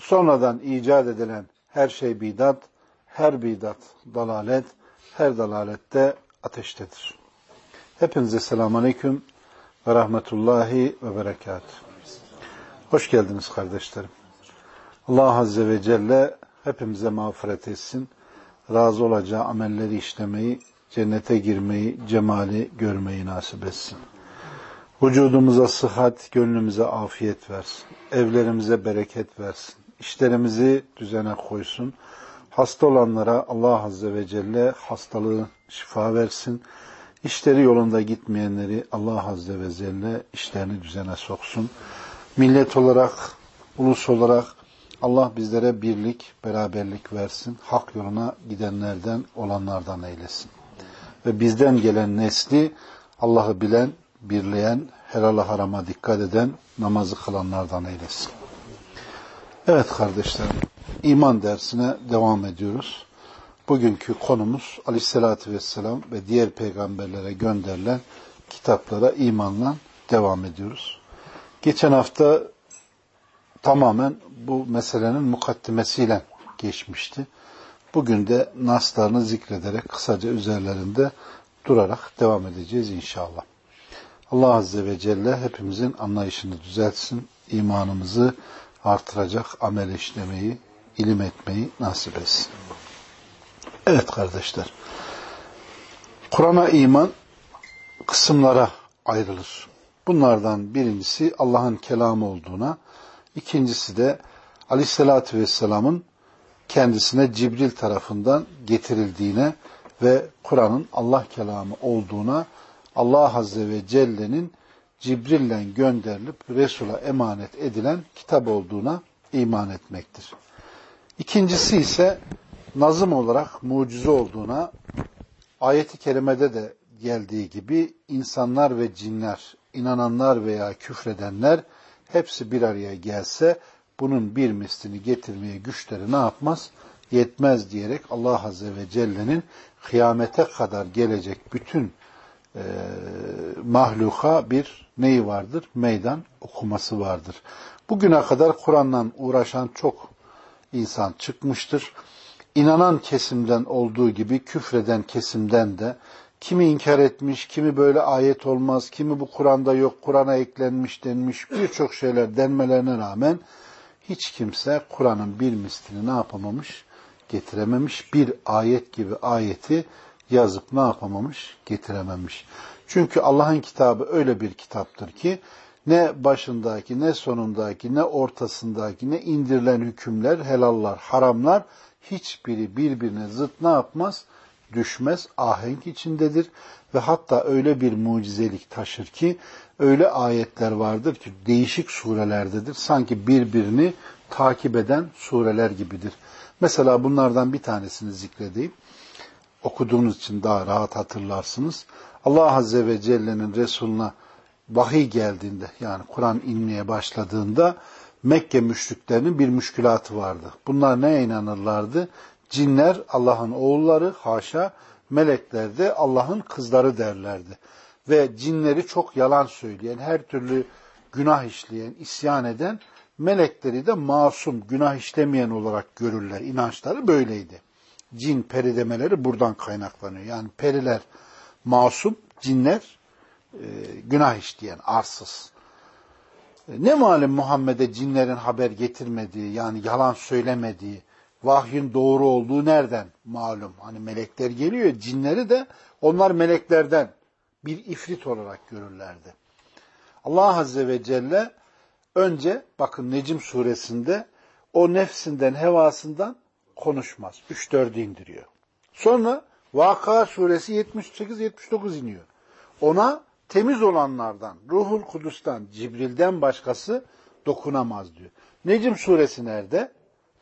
sonradan icat edilen her şey bidat, her bidat dalalet, her dalalette ateştedir. Hepinize selamun aleyküm ve rahmetullahi ve berekat. Hoş geldiniz kardeşlerim. Allah Azze ve Celle hepimize mağfiret etsin. Razı olacağı amelleri işlemeyi, cennete girmeyi, cemali görmeyi nasip etsin. Vücudumuza sıhhat, gönlümüze afiyet versin. Evlerimize bereket versin işlerimizi düzene koysun. Hasta olanlara Allah Azze ve Celle hastalığı şifa versin. İşleri yolunda gitmeyenleri Allah Azze ve Celle işlerini düzene soksun. Millet olarak, ulus olarak Allah bizlere birlik, beraberlik versin. Hak yoluna gidenlerden, olanlardan eylesin. Ve bizden gelen nesli Allah'ı bilen, birleyen, helala harama dikkat eden, namazı kılanlardan eylesin. Evet kardeşlerim, iman dersine devam ediyoruz. Bugünkü konumuz Aleyhisselatü Vesselam ve diğer peygamberlere gönderilen kitaplara imanla devam ediyoruz. Geçen hafta tamamen bu meselenin mukaddimesiyle geçmişti. Bugün de naslarını zikrederek kısaca üzerlerinde durarak devam edeceğiz inşallah. Allah Azze ve Celle hepimizin anlayışını düzeltsin, imanımızı artıracak amel işlemeyi, ilim etmeyi nasip etsin. Evet kardeşler, Kur'an'a iman kısımlara ayrılır. Bunlardan birincisi Allah'ın kelamı olduğuna, ikincisi de Aleyhisselatü Vesselam'ın kendisine Cibril tarafından getirildiğine ve Kur'an'ın Allah kelamı olduğuna, Allah Azze ve Celle'nin Cibril'le gönderilip Resul'a emanet edilen kitap olduğuna iman etmektir. İkincisi ise nazım olarak mucize olduğuna, ayeti kerimede de geldiği gibi insanlar ve cinler, inananlar veya küfredenler hepsi bir araya gelse bunun bir mislini getirmeye güçleri ne yapmaz? Yetmez diyerek Allah Azze ve Celle'nin kıyamete kadar gelecek bütün e, mahluka bir neyi vardır? Meydan okuması vardır. Bugüne kadar Kur'an'la uğraşan çok insan çıkmıştır. İnanan kesimden olduğu gibi küfreden kesimden de kimi inkar etmiş, kimi böyle ayet olmaz, kimi bu Kur'an'da yok, Kur'an'a eklenmiş denmiş birçok şeyler denmelerine rağmen hiç kimse Kur'an'ın bir mislini ne yapamamış? Getirememiş. Bir ayet gibi ayeti yazıp ne yapamamış? Getirememiş. Çünkü Allah'ın kitabı öyle bir kitaptır ki ne başındaki, ne sonundaki, ne ortasındaki, ne indirilen hükümler, helallar, haramlar hiçbiri birbirine zıt ne yapmaz? Düşmez, ahenk içindedir ve hatta öyle bir mucizelik taşır ki öyle ayetler vardır ki değişik surelerdedir. Sanki birbirini takip eden sureler gibidir. Mesela bunlardan bir tanesini zikredeyim okuduğunuz için daha rahat hatırlarsınız. Allah Azze ve Celle'nin Resuluna vahiy geldiğinde yani Kur'an inmeye başladığında Mekke müşriklerinin bir müşkülatı vardı. Bunlar neye inanırlardı? Cinler Allah'ın oğulları haşa, melekler de Allah'ın kızları derlerdi. Ve cinleri çok yalan söyleyen, her türlü günah işleyen, isyan eden, melekleri de masum, günah işlemeyen olarak görürler. İnançları böyleydi cin peri demeleri buradan kaynaklanıyor. Yani periler masum, cinler e, günah işleyen, arsız. E, ne malum Muhammed'e cinlerin haber getirmediği, yani yalan söylemediği, vahyin doğru olduğu nereden malum? Hani melekler geliyor, cinleri de onlar meleklerden bir ifrit olarak görürlerdi. Allah Azze ve Celle önce bakın Necim suresinde o nefsinden, hevasından konuşmaz. 3-4'ü indiriyor. Sonra Vaka suresi 78-79 iniyor. Ona temiz olanlardan, Ruhul Kudüs'ten, Cibril'den başkası dokunamaz diyor. Necim suresi nerede?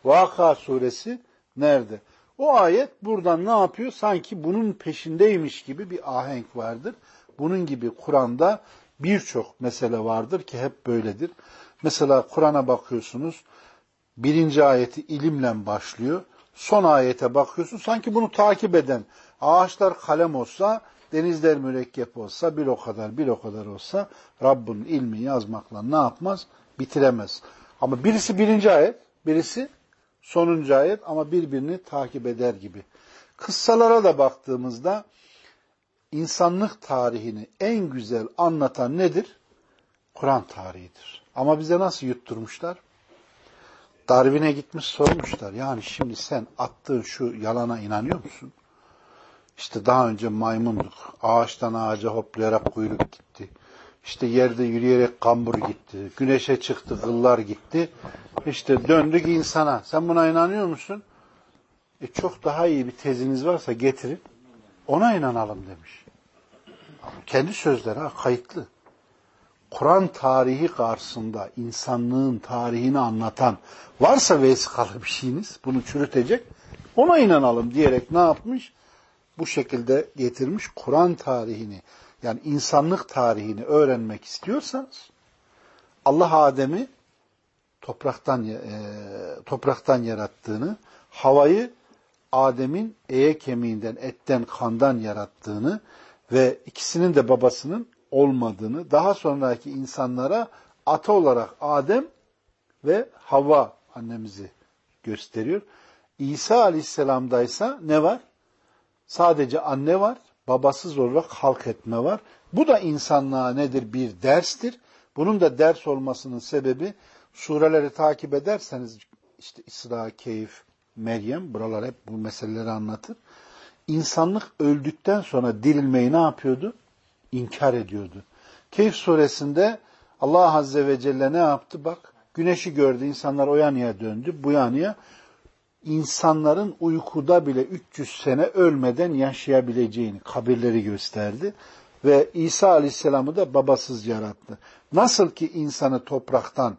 Vaka suresi nerede? O ayet buradan ne yapıyor? Sanki bunun peşindeymiş gibi bir ahenk vardır. Bunun gibi Kur'an'da birçok mesele vardır ki hep böyledir. Mesela Kur'an'a bakıyorsunuz, birinci ayeti ilimle başlıyor. Son ayete bakıyorsun, sanki bunu takip eden ağaçlar kalem olsa, denizler mürekkep olsa, bir o kadar, bir o kadar olsa, Rabbin ilmi yazmakla ne yapmaz? Bitiremez. Ama birisi birinci ayet, birisi sonuncu ayet ama birbirini takip eder gibi. Kıssalara da baktığımızda insanlık tarihini en güzel anlatan nedir? Kur'an tarihidir. Ama bize nasıl yutturmuşlar? Darwin'e gitmiş sormuşlar. Yani şimdi sen attığın şu yalana inanıyor musun? İşte daha önce maymunduk. Ağaçtan ağaca hoplayarak kuyruk gitti. İşte yerde yürüyerek kambur gitti. Güneşe çıktı, kıllar gitti. İşte döndük insana. Sen buna inanıyor musun? E çok daha iyi bir teziniz varsa getirin. Ona inanalım demiş. Kendi sözleri ha, kayıtlı. Kur'an tarihi karşısında insanlığın tarihini anlatan varsa vesikalı bir şeyiniz bunu çürütecek ona inanalım diyerek ne yapmış? Bu şekilde getirmiş Kur'an tarihini yani insanlık tarihini öğrenmek istiyorsanız Allah Adem'i topraktan e, topraktan yarattığını, havayı Adem'in eye kemiğinden, etten, kandan yarattığını ve ikisinin de babasının olmadığını, daha sonraki insanlara ata olarak Adem ve Havva annemizi gösteriyor. İsa aleyhisselamdaysa ne var? Sadece anne var, babasız olarak halk etme var. Bu da insanlığa nedir? Bir derstir. Bunun da ders olmasının sebebi sureleri takip ederseniz işte İsra, Keyif, Meryem buralar hep bu meseleleri anlatır. İnsanlık öldükten sonra dirilmeyi ne yapıyordu? İnkar ediyordu. Keyif suresinde Allah Azze ve Celle ne yaptı? Bak güneşi gördü insanlar o yanıya döndü bu yanıya insanların uykuda bile 300 sene ölmeden yaşayabileceğini kabirleri gösterdi. Ve İsa Aleyhisselam'ı da babasız yarattı. Nasıl ki insanı topraktan,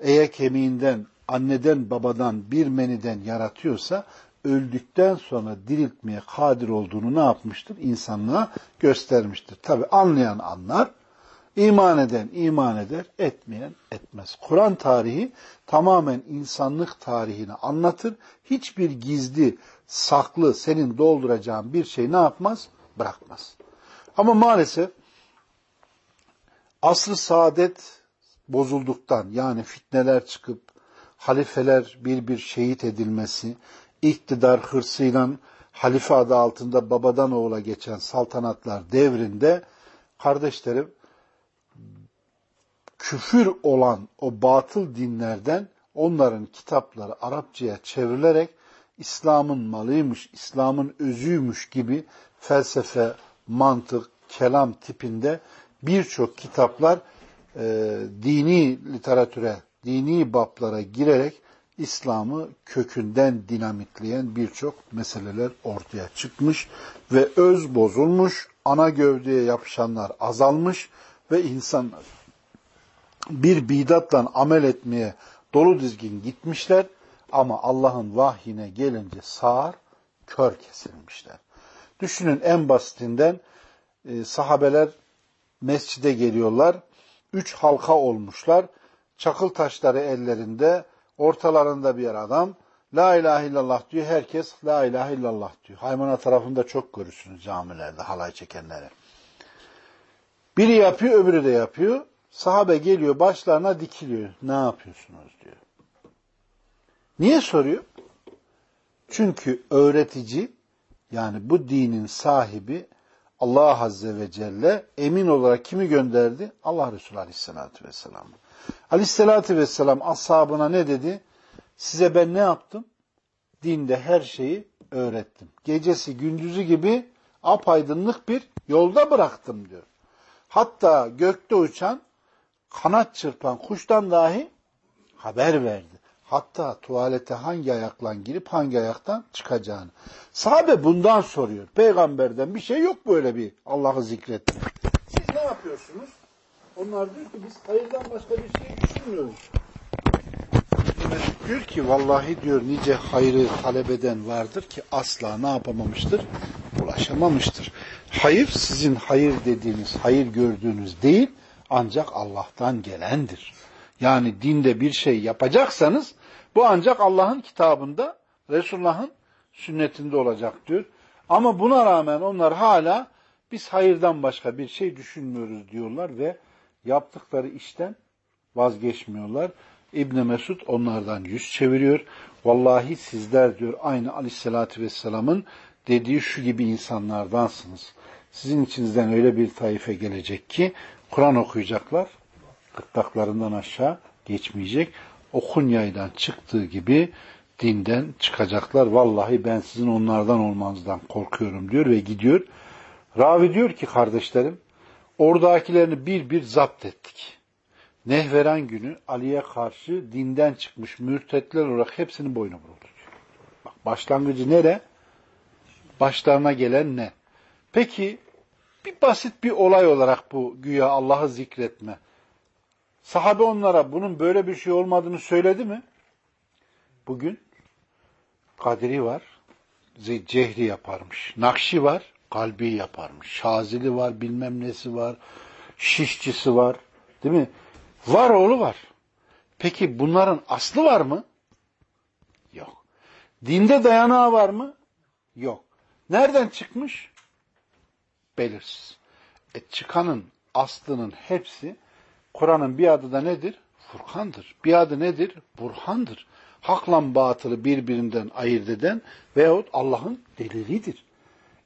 eye kemiğinden, anneden babadan bir meniden yaratıyorsa öldükten sonra diriltmeye kadir olduğunu ne yapmıştır? İnsanlığa göstermiştir. Tabi anlayan anlar, iman eden iman eder, etmeyen etmez. Kur'an tarihi tamamen insanlık tarihini anlatır. Hiçbir gizli, saklı, senin dolduracağın bir şey ne yapmaz? Bırakmaz. Ama maalesef asr-ı saadet bozulduktan yani fitneler çıkıp halifeler bir bir şehit edilmesi, iktidar hırsıyla halife adı altında babadan oğula geçen saltanatlar devrinde kardeşlerim küfür olan o batıl dinlerden onların kitapları Arapçaya çevrilerek İslam'ın malıymış, İslam'ın özüymüş gibi felsefe, mantık, kelam tipinde birçok kitaplar e, dini literatüre, dini baplara girerek İslam'ı kökünden dinamitleyen birçok meseleler ortaya çıkmış ve öz bozulmuş, ana gövdeye yapışanlar azalmış ve insanlar bir bidatla amel etmeye dolu dizgin gitmişler ama Allah'ın vahyine gelince sağır, kör kesilmişler. Düşünün en basitinden e, sahabeler mescide geliyorlar. Üç halka olmuşlar. Çakıl taşları ellerinde, ortalarında bir adam. La ilahe illallah diyor. Herkes la ilahe illallah diyor. Haymana tarafında çok görürsünüz camilerde halay çekenleri. Biri yapıyor, öbürü de yapıyor. Sahabe geliyor, başlarına dikiliyor. Ne yapıyorsunuz diyor. Niye soruyor? Çünkü öğretici, yani bu dinin sahibi Allah Azze ve Celle emin olarak kimi gönderdi? Allah Resulü Aleyhisselatü Vesselam. Aleyhisselatü Vesselam ashabına ne dedi? Size ben ne yaptım? Dinde her şeyi öğrettim. Gecesi gündüzü gibi apaydınlık bir yolda bıraktım diyor. Hatta gökte uçan, kanat çırpan kuştan dahi haber verdi. Hatta tuvalete hangi ayakla girip hangi ayaktan çıkacağını. Sahabe bundan soruyor. Peygamberden bir şey yok böyle bir Allah'ı zikretmek. Siz ne yapıyorsunuz? Onlar diyor ki biz hayırdan başka bir şey düşünmüyoruz. Diyor ki vallahi diyor nice hayrı talep eden vardır ki asla ne yapamamıştır? Ulaşamamıştır. Hayır sizin hayır dediğiniz, hayır gördüğünüz değil ancak Allah'tan gelendir. Yani dinde bir şey yapacaksanız bu ancak Allah'ın kitabında, Resulullah'ın sünnetinde olacak diyor. Ama buna rağmen onlar hala biz hayırdan başka bir şey düşünmüyoruz diyorlar ve yaptıkları işten vazgeçmiyorlar. İbn Mesud onlardan yüz çeviriyor. Vallahi sizler diyor aynı Aleyhisselatü Vesselam'ın dediği şu gibi insanlardansınız. Sizin içinizden öyle bir taife gelecek ki Kur'an okuyacaklar. Gırtlaklarından aşağı geçmeyecek. Okun yaydan çıktığı gibi dinden çıkacaklar. Vallahi ben sizin onlardan olmanızdan korkuyorum diyor ve gidiyor. Ravi diyor ki kardeşlerim oradakilerini bir bir zapt ettik. Nehveren günü Ali'ye karşı dinden çıkmış mürtetler olarak hepsini boynu vuruldu. Bak başlangıcı nere? Başlarına gelen ne? Peki bir basit bir olay olarak bu güya Allah'ı zikretme. Sahabe onlara bunun böyle bir şey olmadığını söyledi mi? Bugün Kadiri var, cehri yaparmış. Nakşi var, kalbi yaparmış. Şazili var, bilmem nesi var, şişçisi var. Değil mi? Var oğlu var. Peki bunların aslı var mı? Yok. Dinde dayanağı var mı? Yok. Nereden çıkmış? Belirsiz. E çıkanın aslının hepsi Kur'an'ın bir adı da nedir? Furkandır. Bir adı nedir? Burhandır. Hakla batılı birbirinden ayırt eden veyahut Allah'ın delilidir.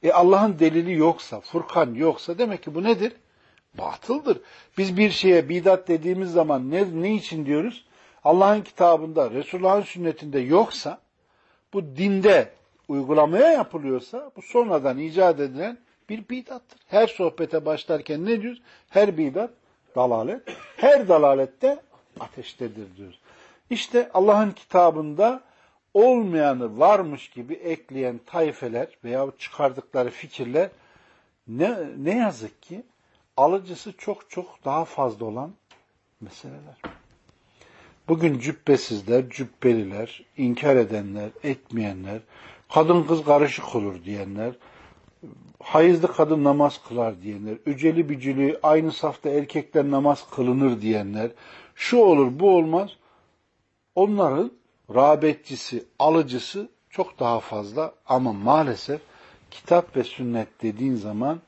E Allah'ın delili yoksa, Furkan yoksa demek ki bu nedir? Batıldır. Biz bir şeye bidat dediğimiz zaman ne, ne için diyoruz? Allah'ın kitabında, Resulullah'ın sünnetinde yoksa, bu dinde uygulamaya yapılıyorsa, bu sonradan icat edilen bir bidattır. Her sohbete başlarken ne diyoruz? Her bidat dalalet, her dalalette ateştedir diyoruz. İşte Allah'ın kitabında olmayanı varmış gibi ekleyen tayfeler veya çıkardıkları fikirler ne, ne yazık ki alıcısı çok çok daha fazla olan meseleler. Bugün cübbesizler, cübbeliler, inkar edenler, etmeyenler, kadın kız karışık olur diyenler, hayızlı kadın namaz kılar diyenler, üceli bücülü aynı safta erkekler namaz kılınır diyenler, şu olur bu olmaz, onların rağbetçisi, alıcısı çok daha fazla ama maalesef kitap ve sünnet dediğin zaman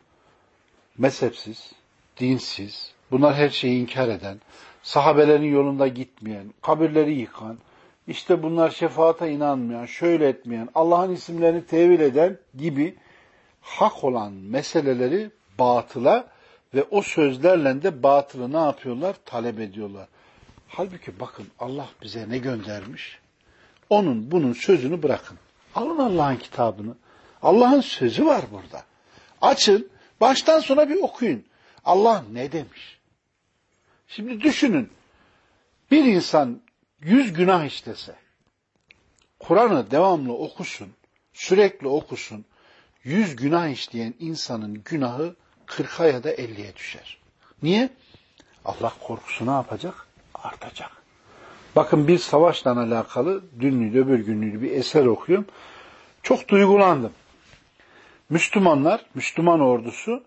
mezhepsiz, dinsiz, bunlar her şeyi inkar eden, sahabelerin yolunda gitmeyen, kabirleri yıkan, işte bunlar şefaata inanmayan, şöyle etmeyen, Allah'ın isimlerini tevil eden gibi hak olan meseleleri batıla ve o sözlerle de batılı ne yapıyorlar? Talep ediyorlar. Halbuki bakın Allah bize ne göndermiş? Onun bunun sözünü bırakın. Alın Allah'ın kitabını. Allah'ın sözü var burada. Açın, baştan sona bir okuyun. Allah ne demiş? Şimdi düşünün. Bir insan yüz günah işlese, Kur'an'ı devamlı okusun, sürekli okusun, yüz günah işleyen insanın günahı kırka ya da elliye düşer. Niye? Allah korkusu ne yapacak? Artacak. Bakın bir savaşla alakalı dünlü öbür günlü bir eser okuyorum. Çok duygulandım. Müslümanlar, Müslüman ordusu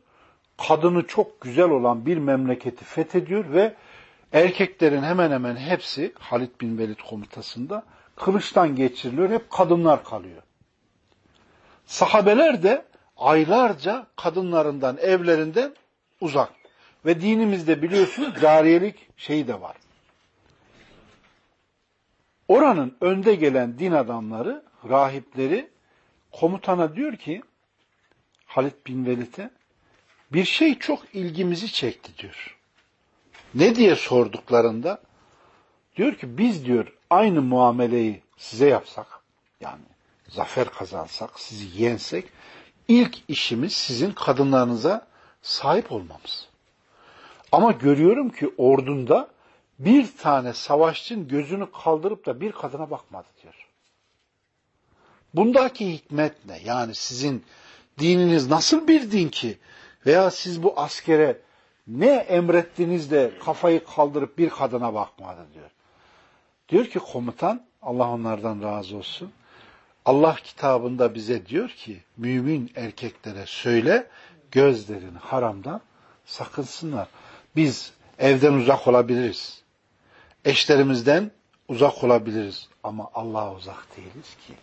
kadını çok güzel olan bir memleketi fethediyor ve erkeklerin hemen hemen hepsi Halid bin Velid komutasında kılıçtan geçiriliyor. Hep kadınlar kalıyor. Sahabeler de aylarca kadınlarından, evlerinden uzak. Ve dinimizde biliyorsunuz cariyelik şeyi de var. Oranın önde gelen din adamları, rahipleri komutana diyor ki Halid bin Velid'e bir şey çok ilgimizi çekti diyor. Ne diye sorduklarında diyor ki biz diyor aynı muameleyi size yapsak yani zafer kazansak, sizi yensek ilk işimiz sizin kadınlarınıza sahip olmamız. Ama görüyorum ki ordunda bir tane savaşçının gözünü kaldırıp da bir kadına bakmadı diyor. Bundaki hikmet ne? Yani sizin dininiz nasıl bir din ki? Veya siz bu askere ne emrettiniz de kafayı kaldırıp bir kadına bakmadı diyor. Diyor ki komutan Allah onlardan razı olsun. Allah kitabında bize diyor ki mümin erkeklere söyle gözlerini haramdan sakınsınlar. Biz evden uzak olabiliriz. Eşlerimizden uzak olabiliriz. Ama Allah'a uzak değiliz ki.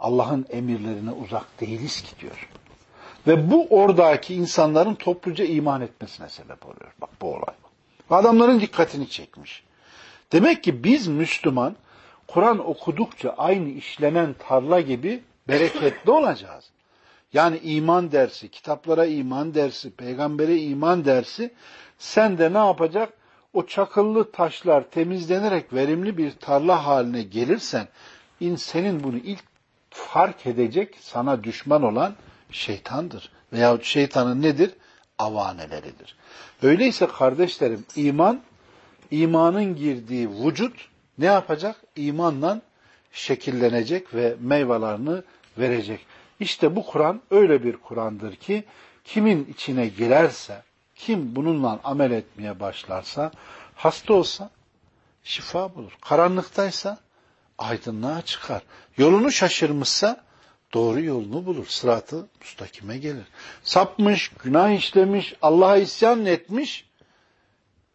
Allah'ın emirlerine uzak değiliz ki diyor. Ve bu oradaki insanların topluca iman etmesine sebep oluyor. Bak bu olay. Adamların dikkatini çekmiş. Demek ki biz Müslüman Kur'an okudukça aynı işlenen tarla gibi bereketli olacağız. Yani iman dersi, kitaplara iman dersi, peygambere iman dersi sen de ne yapacak? O çakıllı taşlar temizlenerek verimli bir tarla haline gelirsen senin bunu ilk fark edecek sana düşman olan şeytandır. Veyahut şeytanın nedir? Avaneleridir. Öyleyse kardeşlerim iman, imanın girdiği vücut ne yapacak? İmanla şekillenecek ve meyvelerini verecek. İşte bu Kur'an öyle bir Kur'andır ki kimin içine girerse, kim bununla amel etmeye başlarsa, hasta olsa şifa bulur. Karanlıktaysa aydınlığa çıkar. Yolunu şaşırmışsa doğru yolunu bulur. Sıratı müstakime gelir. Sapmış, günah işlemiş, Allah'a isyan etmiş.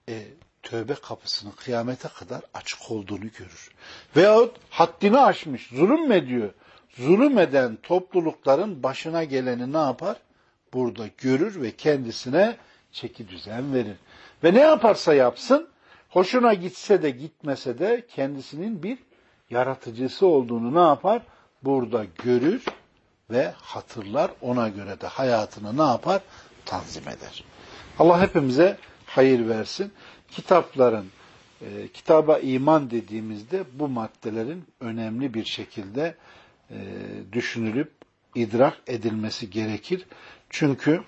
E, tövbe kapısının kıyamete kadar açık olduğunu görür. Veyahut haddini aşmış, zulüm ediyor. Zulüm eden toplulukların başına geleni ne yapar? Burada görür ve kendisine çeki düzen verir. Ve ne yaparsa yapsın, hoşuna gitse de gitmese de kendisinin bir yaratıcısı olduğunu ne yapar? Burada görür ve hatırlar. Ona göre de hayatını ne yapar? Tanzim eder. Allah hepimize hayır versin. Kitapların, e, kitaba iman dediğimizde bu maddelerin önemli bir şekilde e, düşünülüp idrak edilmesi gerekir. Çünkü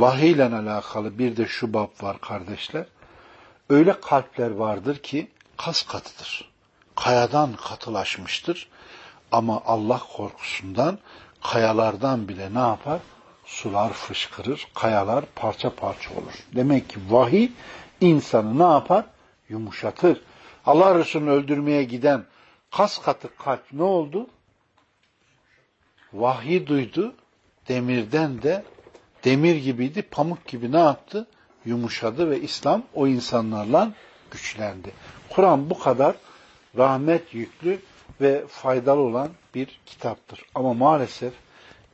vahiy ile alakalı bir de şu bab var kardeşler. Öyle kalpler vardır ki kas katıdır. Kayadan katılaşmıştır. Ama Allah korkusundan kayalardan bile ne yapar? Sular fışkırır, kayalar parça parça olur. Demek ki vahiy insanı ne yapar? Yumuşatır. Allah Resulü'nü öldürmeye giden kas katı kalp ne oldu? Vahyi duydu. Demirden de demir gibiydi, pamuk gibi ne yaptı? Yumuşadı ve İslam o insanlarla güçlendi. Kur'an bu kadar rahmet yüklü ve faydalı olan bir kitaptır. Ama maalesef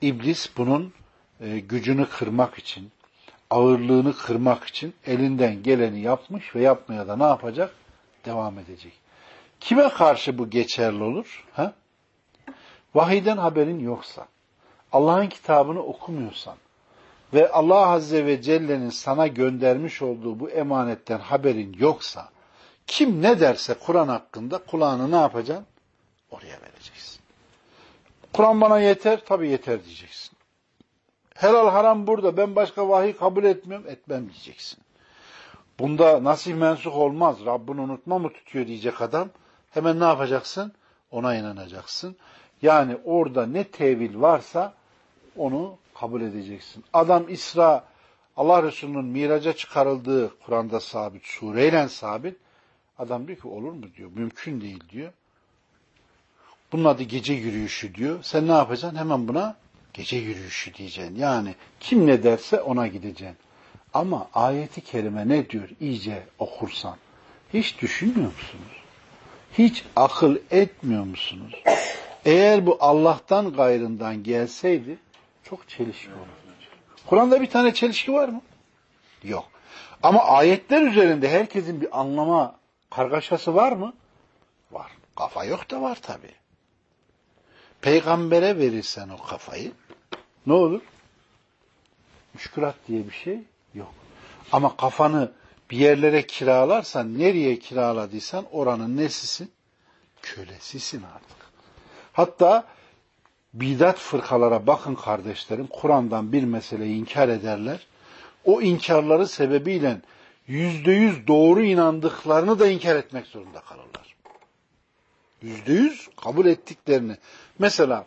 iblis bunun e, gücünü kırmak için, ağırlığını kırmak için elinden geleni yapmış ve yapmaya da ne yapacak? Devam edecek. Kime karşı bu geçerli olur? Ha? Vahiden haberin yoksa, Allah'ın kitabını okumuyorsan ve Allah Azze ve Celle'nin sana göndermiş olduğu bu emanetten haberin yoksa, kim ne derse Kur'an hakkında kulağını ne yapacaksın? Oraya vereceksin. Kur'an bana yeter, tabi yeter diyeceksin. Helal haram burada, ben başka vahiy kabul etmiyorum, etmem diyeceksin. Bunda nasih mensuk olmaz, Rabbini unutma mı tutuyor diyecek adam. Hemen ne yapacaksın? Ona inanacaksın. Yani orada ne tevil varsa onu kabul edeceksin. Adam İsra, Allah Resulü'nün miraca çıkarıldığı Kur'an'da sabit, sureyle sabit. Adam diyor ki olur mu diyor, mümkün değil diyor. Bunun adı gece yürüyüşü diyor. Sen ne yapacaksın? Hemen buna gece yürüyüşü diyeceksin. Yani kim ne derse ona gideceksin. Ama ayeti kerime ne diyor iyice okursan? Hiç düşünmüyor musunuz? Hiç akıl etmiyor musunuz? Eğer bu Allah'tan gayrından gelseydi çok çelişki olurdu. Kur'an'da bir tane çelişki var mı? Yok. Ama ayetler üzerinde herkesin bir anlama kargaşası var mı? Var. Kafa yok da var tabi. Peygambere verirsen o kafayı ne olur? Müşkülat diye bir şey yok. Ama kafanı bir yerlere kiralarsan, nereye kiraladıysan oranın nesisin? Kölesisin artık. Hatta bidat fırkalara bakın kardeşlerim, Kur'an'dan bir meseleyi inkar ederler. O inkarları sebebiyle yüzde yüz doğru inandıklarını da inkar etmek zorunda kalırlar. Yüzde yüz kabul ettiklerini. Mesela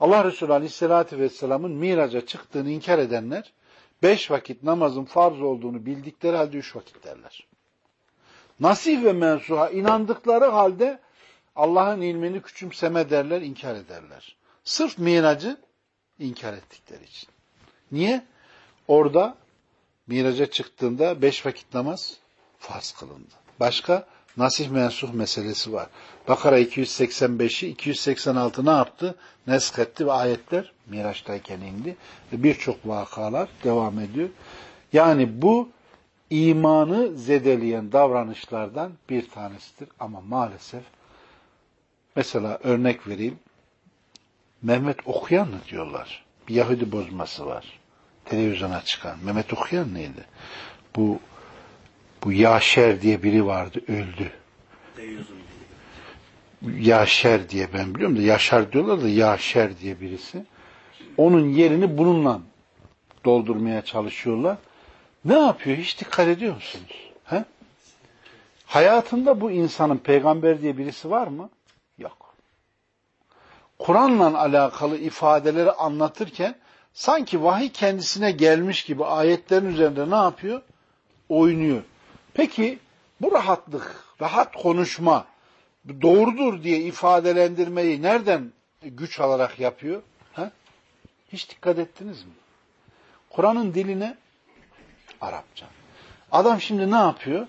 Allah Resulü Aleyhisselatü Vesselam'ın miraca çıktığını inkar edenler, beş vakit namazın farz olduğunu bildikleri halde üç vakit derler. Nasih ve mensuha inandıkları halde Allah'ın ilmini küçümseme derler, inkar ederler. Sırf miracı inkar ettikleri için. Niye? Orada miraca çıktığında beş vakit namaz farz kılındı. Başka? Nasih mensuh meselesi var. Bakara 285'i 286 ne yaptı? Nesk etti ve ayetler Miraç'tayken indi. Birçok vakalar devam ediyor. Yani bu imanı zedeleyen davranışlardan bir tanesidir. Ama maalesef mesela örnek vereyim. Mehmet Okuyan mı diyorlar? Bir Yahudi bozması var. Televizyona çıkan. Mehmet Okuyan neydi? Bu bu Yaşer diye biri vardı, öldü. Yaşer diye ben biliyorum da Yaşar diyorlar da Yaşer diye birisi. Onun yerini bununla doldurmaya çalışıyorlar. Ne yapıyor? Hiç dikkat ediyor musunuz? He? Hayatında bu insanın peygamber diye birisi var mı? Kur'an'la alakalı ifadeleri anlatırken sanki vahiy kendisine gelmiş gibi ayetlerin üzerinde ne yapıyor? Oynuyor. Peki bu rahatlık, rahat konuşma doğrudur diye ifadelendirmeyi nereden güç alarak yapıyor? Ha? Hiç dikkat ettiniz mi? Kur'an'ın diline Arapça. Adam şimdi ne yapıyor?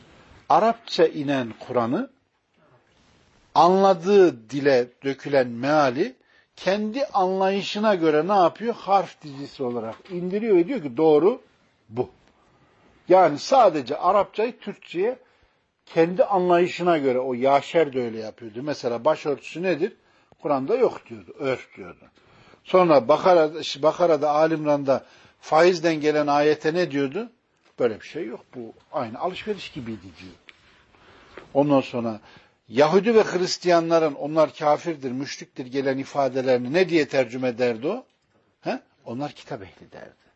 Arapça inen Kur'an'ı anladığı dile dökülen meali kendi anlayışına göre ne yapıyor? Harf dizisi olarak indiriyor ve diyor ki doğru bu. Yani sadece Arapçayı Türkçe'ye kendi anlayışına göre o Yaşer de öyle yapıyordu. Mesela başörtüsü nedir? Kur'an'da yok diyordu, örf diyordu. Sonra Bakara'da, Bakara'da Alimran'da faizden gelen ayete ne diyordu? Böyle bir şey yok. Bu aynı alışveriş gibiydi diyor. Ondan sonra Yahudi ve Hristiyanların onlar kafirdir, müşriktir gelen ifadelerini ne diye tercüme ederdi o? He? Onlar kitap ehli derdi.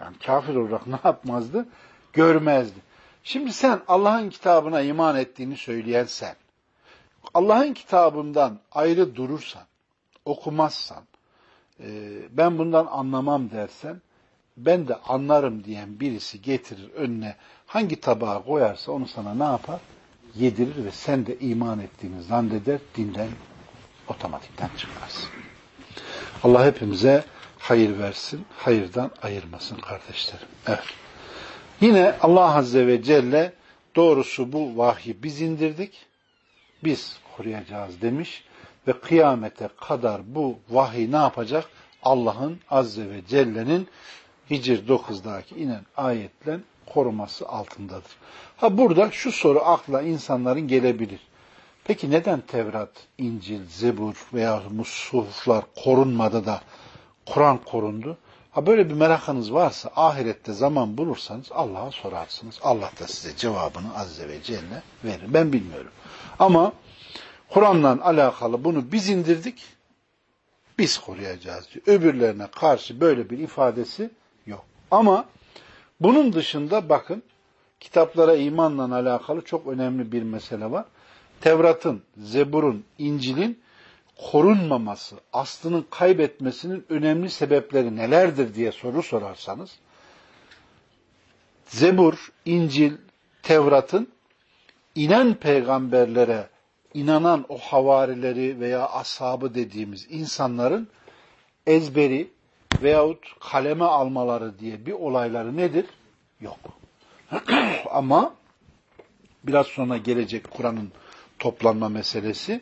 Yani kafir olarak ne yapmazdı? Görmezdi. Şimdi sen Allah'ın kitabına iman ettiğini söyleyen sen, Allah'ın kitabından ayrı durursan, okumazsan, e, ben bundan anlamam dersen, ben de anlarım diyen birisi getirir önüne hangi tabağa koyarsa onu sana ne yapar? Yedirir ve sen de iman ettiğini zanneder, dinden otomatikten çıkarsın. Allah hepimize hayır versin, hayırdan ayırmasın kardeşlerim. Evet. Yine Allah Azze ve Celle doğrusu bu vahyi biz indirdik, biz koruyacağız demiş ve kıyamete kadar bu vahiy ne yapacak? Allah'ın Azze ve Celle'nin Hicr 9'daki inen ayetle koruması altındadır. Ha burada şu soru akla insanların gelebilir. Peki neden Tevrat, İncil, Zebur veya Musuflar korunmadı da Kur'an korundu? Ha böyle bir merakınız varsa ahirette zaman bulursanız Allah'a sorarsınız. Allah da size cevabını azze ve celle verir. Ben bilmiyorum. Ama Kur'an'la alakalı bunu biz indirdik, biz koruyacağız diyor. Öbürlerine karşı böyle bir ifadesi yok. Ama bunun dışında bakın kitaplara imanla alakalı çok önemli bir mesele var. Tevrat'ın, Zebur'un, İncil'in korunmaması, aslının kaybetmesinin önemli sebepleri nelerdir diye soru sorarsanız, Zebur, İncil, Tevrat'ın inen peygamberlere inanan o havarileri veya ashabı dediğimiz insanların ezberi veyahut kaleme almaları diye bir olayları nedir? Yok. Ama biraz sonra gelecek Kur'an'ın toplanma meselesi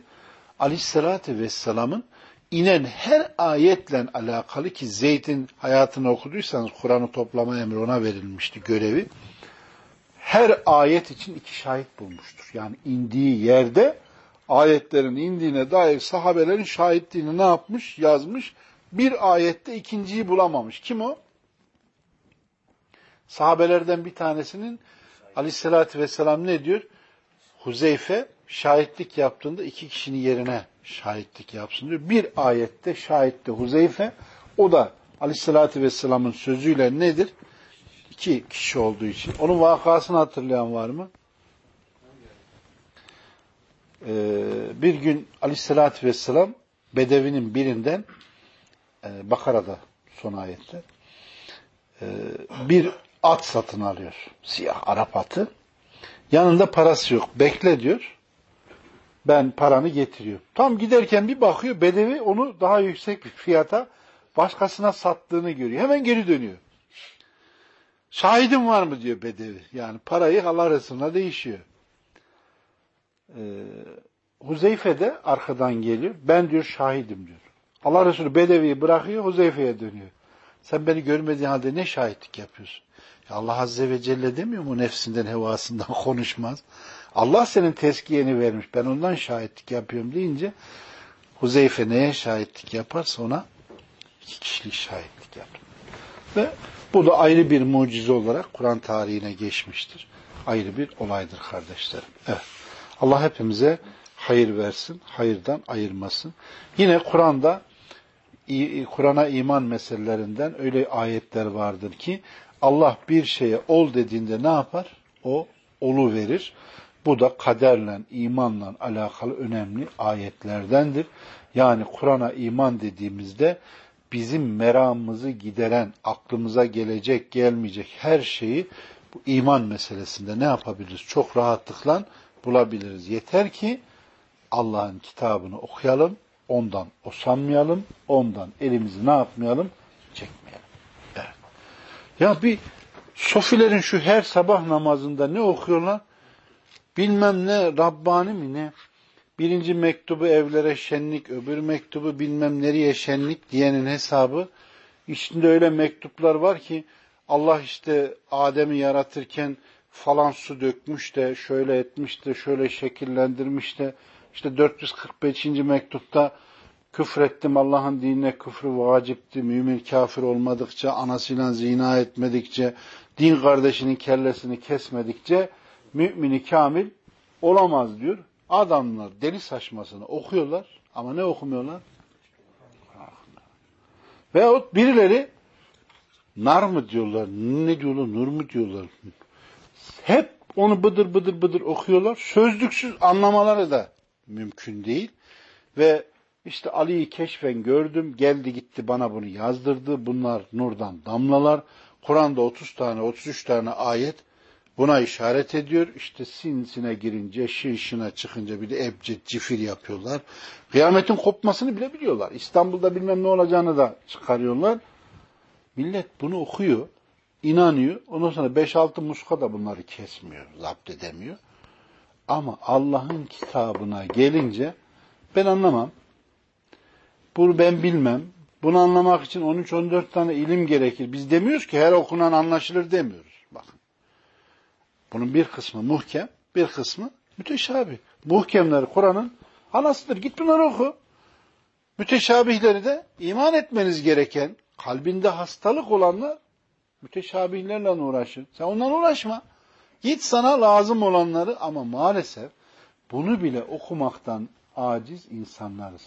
aleyhissalatü vesselamın inen her ayetle alakalı ki Zeyd'in hayatını okuduysanız Kur'an'ı toplama emri ona verilmişti görevi. Her ayet için iki şahit bulmuştur. Yani indiği yerde ayetlerin indiğine dair sahabelerin şahitliğini ne yapmış? Yazmış. Bir ayette ikinciyi bulamamış. Kim o? Sahabelerden bir tanesinin aleyhissalatü vesselam ne diyor? Huzeyfe şahitlik yaptığında iki kişinin yerine şahitlik yapsın diyor. Bir ayette şahitte Huzeyfe, o da aleyhissalatü vesselamın sözüyle nedir? İki kişi olduğu için. Onun vakasını hatırlayan var mı? Ee, bir gün aleyhissalatü vesselam Bedevi'nin birinden Bakara'da son ayette e, bir at satın alıyor. Siyah Arap atı. Yanında parası yok. Bekle diyor. Ben paranı getiriyorum. Tam giderken bir bakıyor bedevi onu daha yüksek bir fiyata başkasına sattığını görüyor. Hemen geri dönüyor. Şahidim var mı diyor bedevi. Yani parayı Allah Resulü'ne değişiyor. Ee, Huzeyfe de arkadan geliyor. Ben diyor şahidim diyor. Allah Resulü bedeviyi bırakıyor Huzeyfe'ye dönüyor. Sen beni görmediğin halde ne şahitlik yapıyorsun? Ya Allah Azze ve Celle demiyor mu nefsinden hevasından konuşmaz. Allah senin teskiyeni vermiş. Ben ondan şahitlik yapıyorum deyince Huzeyfe neye şahitlik yaparsa ona iki kişilik şahitlik yapar. Ve bu da ayrı bir mucize olarak Kur'an tarihine geçmiştir. Ayrı bir olaydır kardeşlerim. Evet. Allah hepimize hayır versin, hayırdan ayırmasın. Yine Kur'an'da Kur'an'a iman meselelerinden öyle ayetler vardır ki Allah bir şeye ol dediğinde ne yapar? O olu verir. Bu da kaderle, imanla alakalı önemli ayetlerdendir. Yani Kur'an'a iman dediğimizde bizim meramımızı gideren, aklımıza gelecek, gelmeyecek her şeyi bu iman meselesinde ne yapabiliriz? Çok rahatlıkla bulabiliriz. Yeter ki Allah'ın kitabını okuyalım, ondan osanmayalım, ondan elimizi ne yapmayalım? Çekmeyelim. Evet. Ya bir Sofilerin şu her sabah namazında ne okuyorlar? Bilmem ne Rabbani mi ne? Birinci mektubu evlere şenlik, öbür mektubu bilmem nereye şenlik diyenin hesabı. İçinde öyle mektuplar var ki Allah işte Adem'i yaratırken falan su dökmüş de şöyle etmiş de şöyle şekillendirmiş de işte 445. mektupta küfrettim Allah'ın dinine küfrü vacipti. Mümin kafir olmadıkça, anasıyla zina etmedikçe, din kardeşinin kellesini kesmedikçe mümini kamil olamaz diyor. Adamlar deli saçmasını okuyorlar ama ne okumuyorlar? Veyahut birileri nar mı diyorlar, ne diyorlar, nur mu diyorlar. Hep onu bıdır bıdır bıdır okuyorlar. Sözlüksüz anlamaları da mümkün değil. Ve işte Ali'yi keşfen gördüm, geldi gitti bana bunu yazdırdı. Bunlar nurdan damlalar. Kur'an'da 30 tane, 33 tane ayet buna işaret ediyor. İşte sinsine girince, şişine çıkınca bir de ebced, cifir yapıyorlar. Kıyametin kopmasını bile biliyorlar. İstanbul'da bilmem ne olacağını da çıkarıyorlar. Millet bunu okuyor, inanıyor. Ondan sonra 5-6 muska da bunları kesmiyor, zapt edemiyor. Ama Allah'ın kitabına gelince ben anlamam. Bunu ben bilmem. Bunu anlamak için 13-14 tane ilim gerekir. Biz demiyoruz ki her okunan anlaşılır demiyoruz. Bakın. Bunun bir kısmı muhkem, bir kısmı müteşabih. Muhkemleri Kur'an'ın anasıdır. Git bunları oku. Müteşabihleri de iman etmeniz gereken, kalbinde hastalık olanlar müteşabihlerle uğraşın. Sen ondan uğraşma. Git sana lazım olanları ama maalesef bunu bile okumaktan aciz insanlarız.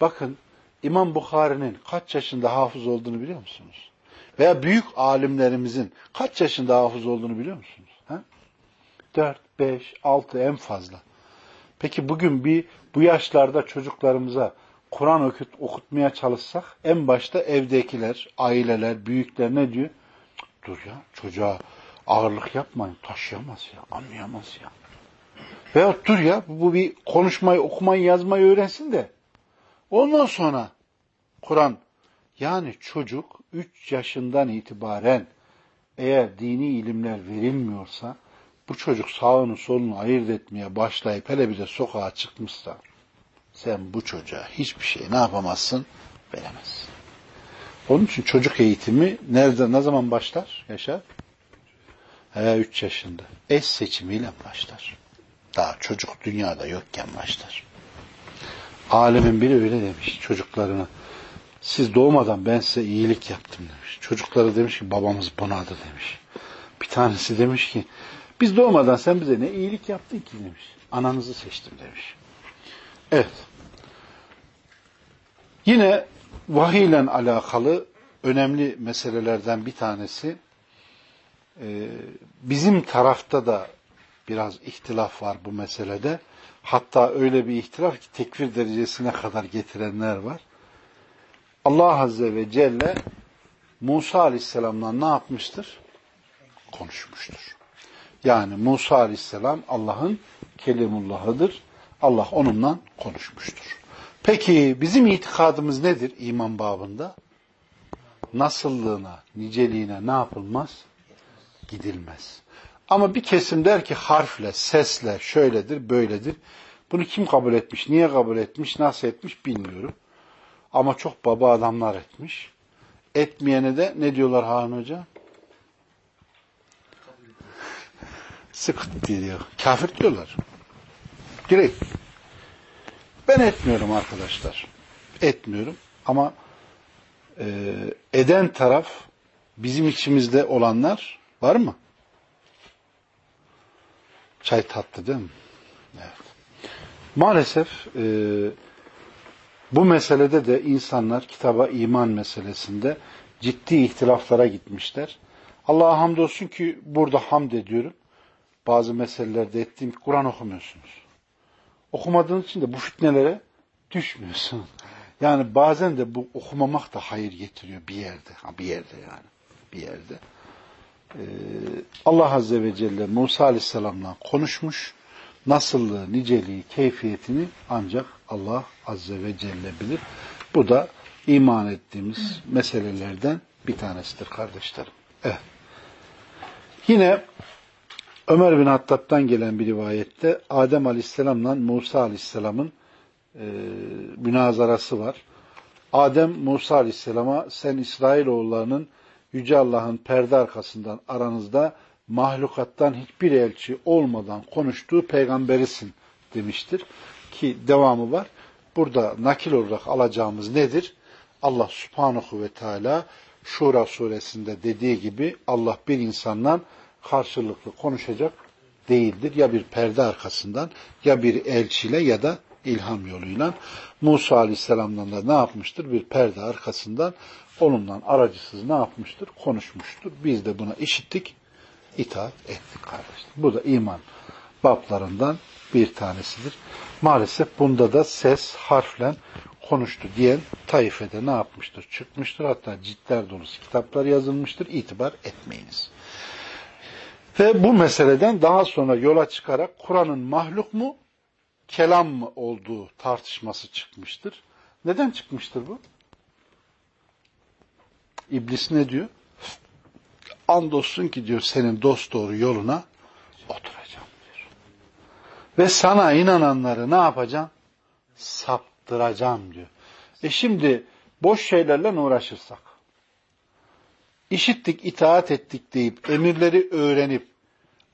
Bakın İmam Bukhari'nin kaç yaşında hafız olduğunu biliyor musunuz? Veya büyük alimlerimizin kaç yaşında hafız olduğunu biliyor musunuz? Ha? 4, 5, 6 en fazla. Peki bugün bir bu yaşlarda çocuklarımıza Kur'an okut, okutmaya çalışsak en başta evdekiler, aileler, büyükler ne diyor? Dur ya çocuğa ağırlık yapmayın. Taşıyamaz ya, anlayamaz ya. Veya dur ya bu bir konuşmayı, okumayı, yazmayı öğrensin de ondan sonra Kur'an yani çocuk 3 yaşından itibaren eğer dini ilimler verilmiyorsa bu çocuk sağını solunu ayırt etmeye başlayıp hele bir de sokağa çıkmışsa sen bu çocuğa hiçbir şey ne yapamazsın? Veremezsin. Onun için çocuk eğitimi nerede, ne zaman başlar? Yaşar? He, 3 yaşında. Eş seçimiyle başlar. Daha çocuk dünyada yokken başlar. Alemin biri öyle demiş çocuklarına. Siz doğmadan ben size iyilik yaptım demiş. Çocukları demiş ki babamız bunadı demiş. Bir tanesi demiş ki biz doğmadan sen bize ne iyilik yaptın ki demiş. Ananızı seçtim demiş. Evet. Yine vahiy ile alakalı önemli meselelerden bir tanesi bizim tarafta da biraz ihtilaf var bu meselede. Hatta öyle bir ihtilaf ki tekfir derecesine kadar getirenler var. Allah Azze ve Celle Musa Aleyhisselam'la ne yapmıştır? Konuşmuştur. Yani Musa Aleyhisselam Allah'ın kelimullahıdır. Allah onunla konuşmuştur. Peki bizim itikadımız nedir iman babında? Nasıllığına, niceliğine ne yapılmaz? Gidilmez. Ama bir kesim der ki harfle, sesle, şöyledir, böyledir. Bunu kim kabul etmiş, niye kabul etmiş, nasıl etmiş bilmiyorum. Ama çok baba adamlar etmiş. Etmeyene de ne diyorlar Harun Hoca? Sıkıntı diyor. Kafir diyorlar. Direkt. Ben etmiyorum arkadaşlar. Etmiyorum. Ama e, eden taraf bizim içimizde olanlar var mı? Çay tatlı değil mi? Evet. Maalesef e, bu meselede de insanlar kitaba iman meselesinde ciddi ihtilaflara gitmişler. Allah'a hamdolsun ki burada hamd ediyorum. Bazı meselelerde ettiğim Kur'an okumuyorsunuz. Okumadığınız için de bu fitnelere düşmüyorsun. Yani bazen de bu okumamak da hayır getiriyor bir yerde. Ha, bir yerde yani. Bir yerde. Ee, Allah Azze ve Celle Musa Aleyhisselam'la konuşmuş. Nasıllığı, niceliği, keyfiyetini ancak Allah Azze ve Celle bilir. Bu da iman ettiğimiz meselelerden bir tanesidir kardeşlerim. Evet. Yine Ömer bin Hattab'dan gelen bir rivayette Adem Aleyhisselam'la Musa Aleyhisselam'ın e, münazarası var. Adem Musa Aleyhisselam'a sen İsrailoğullarının Yüce Allah'ın perde arkasından aranızda mahlukattan hiçbir elçi olmadan konuştuğu peygamberisin demiştir. Ki devamı var. Burada nakil olarak alacağımız nedir? Allah subhanahu ve teala Şura suresinde dediği gibi Allah bir insanla karşılıklı konuşacak değildir. Ya bir perde arkasından ya bir elçiyle ya da ilham yoluyla. Musa Aleyhisselam'dan da ne yapmıştır? Bir perde arkasından onunla aracısız ne yapmıştır? Konuşmuştur. Biz de buna işittik, itaat ettik kardeşler. Bu da iman bablarından bir tanesidir. Maalesef bunda da ses harfle konuştu diyen taifede ne yapmıştır? Çıkmıştır. Hatta ciltler dolusu kitaplar yazılmıştır. İtibar etmeyiniz. Ve bu meseleden daha sonra yola çıkarak Kur'an'ın mahluk mu, kelam mı olduğu tartışması çıkmıştır. Neden çıkmıştır bu? İblis ne diyor? Andolsun ki diyor senin dost doğru yoluna oturacağım diyor. Ve sana inananları ne yapacağım? Saptıracağım diyor. E şimdi boş şeylerle uğraşırsak, işittik, itaat ettik deyip, emirleri öğrenip,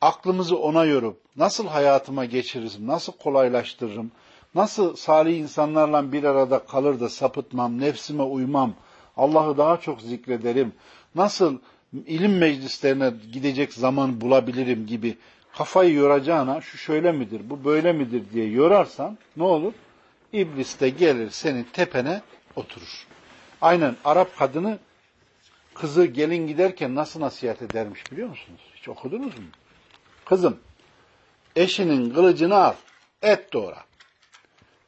aklımızı ona yorup, nasıl hayatıma geçiririm, nasıl kolaylaştırırım, nasıl salih insanlarla bir arada kalır da sapıtmam, nefsime uymam, Allah'ı daha çok zikrederim, nasıl ilim meclislerine gidecek zaman bulabilirim gibi kafayı yoracağına şu şöyle midir, bu böyle midir diye yorarsan ne olur? İblis de gelir senin tepene oturur. Aynen Arap kadını kızı gelin giderken nasıl nasihat edermiş biliyor musunuz? Hiç okudunuz mu? Kızım, eşinin kılıcını al, et doğra.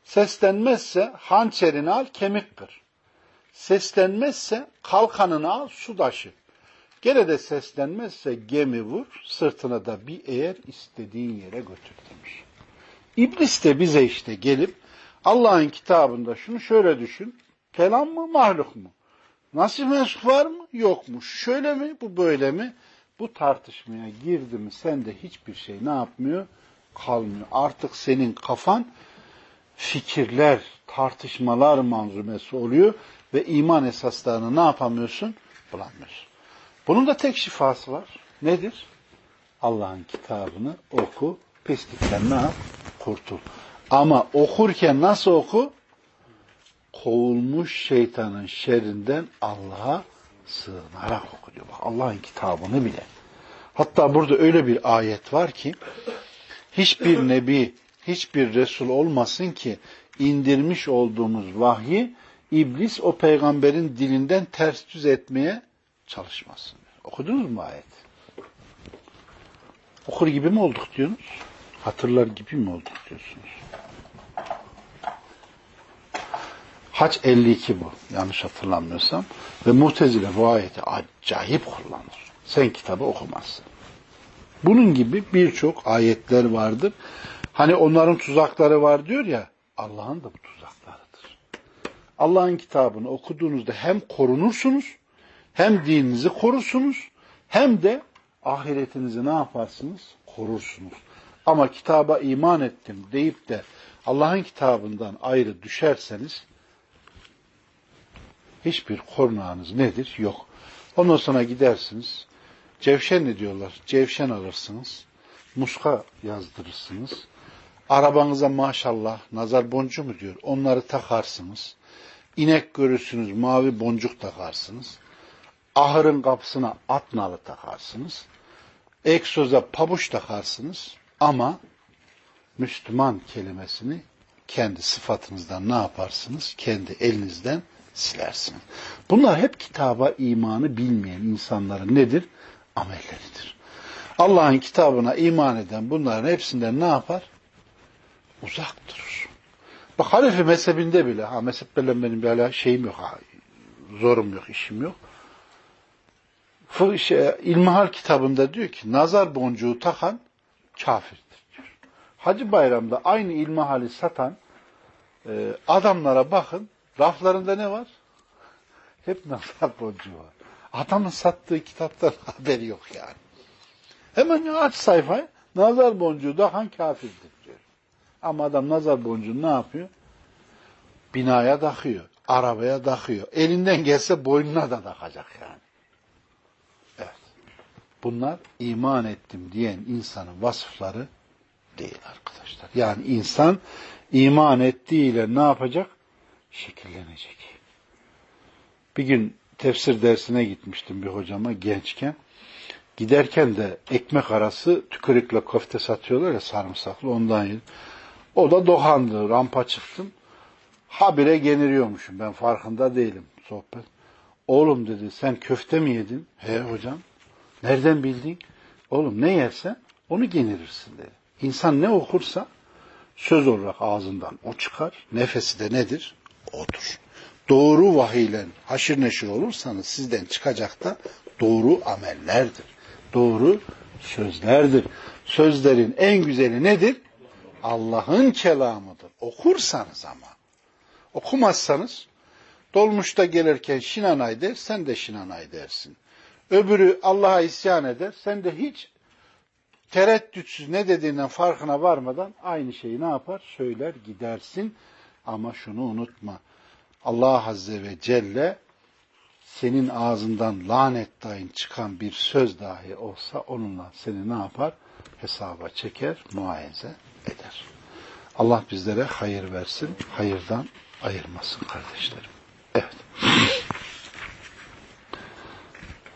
Seslenmezse hançerini al, kemik kır. Seslenmezse kalkanını al, su taşı. Gene de seslenmezse gemi vur, sırtına da bir eğer istediğin yere götür demiş. İblis de bize işte gelip Allah'ın kitabında şunu şöyle düşün. Kelam mı, mahluk mu? Nasıl meşk var mı, yok mu? Şöyle mi, bu böyle mi? Bu tartışmaya girdi mi sende hiçbir şey ne yapmıyor? Kalmıyor. Artık senin kafan fikirler, tartışmalar manzumesi oluyor ve iman esaslarını ne yapamıyorsun? Bulamıyorsun. Bunun da tek şifası var. Nedir? Allah'ın kitabını oku, pislikten ne yap? Kurtul. Ama okurken nasıl oku? Kovulmuş şeytanın şerrinden Allah'a sığınarak oku diyor. Bak Allah'ın kitabını bile. Hatta burada öyle bir ayet var ki hiçbir nebi, hiçbir resul olmasın ki indirmiş olduğumuz vahyi iblis o peygamberin dilinden ters düz etmeye çalışmasın. Okudunuz mu ayet? Okur gibi mi olduk diyorsunuz? Hatırlar gibi mi olduk diyorsunuz? Haç 52 bu. Yanlış hatırlamıyorsam. Ve Mu'tezile bu ayeti acayip kullanır. Sen kitabı okumazsın. Bunun gibi birçok ayetler vardır. Hani onların tuzakları var diyor ya, Allah'ın da bu tuzaklarıdır. Allah'ın kitabını okuduğunuzda hem korunursunuz, hem dininizi korursunuz, hem de ahiretinizi ne yaparsınız? Korursunuz. Ama kitaba iman ettim deyip de Allah'ın kitabından ayrı düşerseniz hiçbir korunağınız nedir? Yok. Ondan sonra gidersiniz. Cevşen ne diyorlar? Cevşen alırsınız. Muska yazdırırsınız. Arabanıza maşallah nazar boncuğu mu diyor? Onları takarsınız. İnek görürsünüz mavi boncuk takarsınız. Ahırın kapısına at nalı takarsınız. Egzoza pabuç takarsınız. Ama Müslüman kelimesini kendi sıfatınızdan ne yaparsınız? Kendi elinizden silersiniz. Bunlar hep kitaba imanı bilmeyen insanların nedir? Amelleridir. Allah'ın kitabına iman eden bunların hepsinden ne yapar? Uzak durur. Bak Hanefi mezhebinde bile, ha mezheplerle benim bir şeyim yok, ha, zorum yok, işim yok. Şey, İlmihal kitabında diyor ki, nazar boncuğu takan kafirdir diyor. Hacı Bayram'da aynı ilmihali satan e, adamlara bakın, raflarında ne var? Hep nazar boncuğu var. Adamın sattığı kitaptan haberi yok yani. Hemen aç sayfayı, nazar boncuğu takan kafirdir diyor. Ama adam nazar boncuğunu ne yapıyor? Binaya takıyor, arabaya takıyor. Elinden gelse boynuna da takacak yani. Evet. Bunlar iman ettim diyen insanın vasıfları değil arkadaşlar. Yani insan iman ettiğiyle ne yapacak? Şekillenecek. Bir gün tefsir dersine gitmiştim bir hocama gençken. Giderken de ekmek arası tükürükle köfte satıyorlar ya sarımsaklı ondan yedim. O da dokandı. Rampa çıktım. Habire geniriyormuşum. Ben farkında değilim sohbet. Oğlum dedi sen köfte mi yedin? He hocam. Nereden bildin? Oğlum ne yersen onu genirirsin dedi. İnsan ne okursa söz olarak ağzından o çıkar. Nefesi de nedir? Odur. Doğru vahiyle haşır neşir olursanız sizden çıkacak da doğru amellerdir. Doğru sözlerdir. Sözlerin en güzeli nedir? Allah'ın kelamıdır. Okursanız ama. Okumazsanız dolmuşta gelirken şinanay der, sen de şinanay dersin. Öbürü Allah'a isyan eder, sen de hiç tereddütsüz ne dediğinden farkına varmadan aynı şeyi ne yapar? Söyler gidersin. Ama şunu unutma. Allah Azze ve Celle senin ağzından lanet dahin çıkan bir söz dahi olsa onunla seni ne yapar? Hesaba çeker, muayeze eder. Allah bizlere hayır versin, hayırdan ayırmasın kardeşlerim. Evet.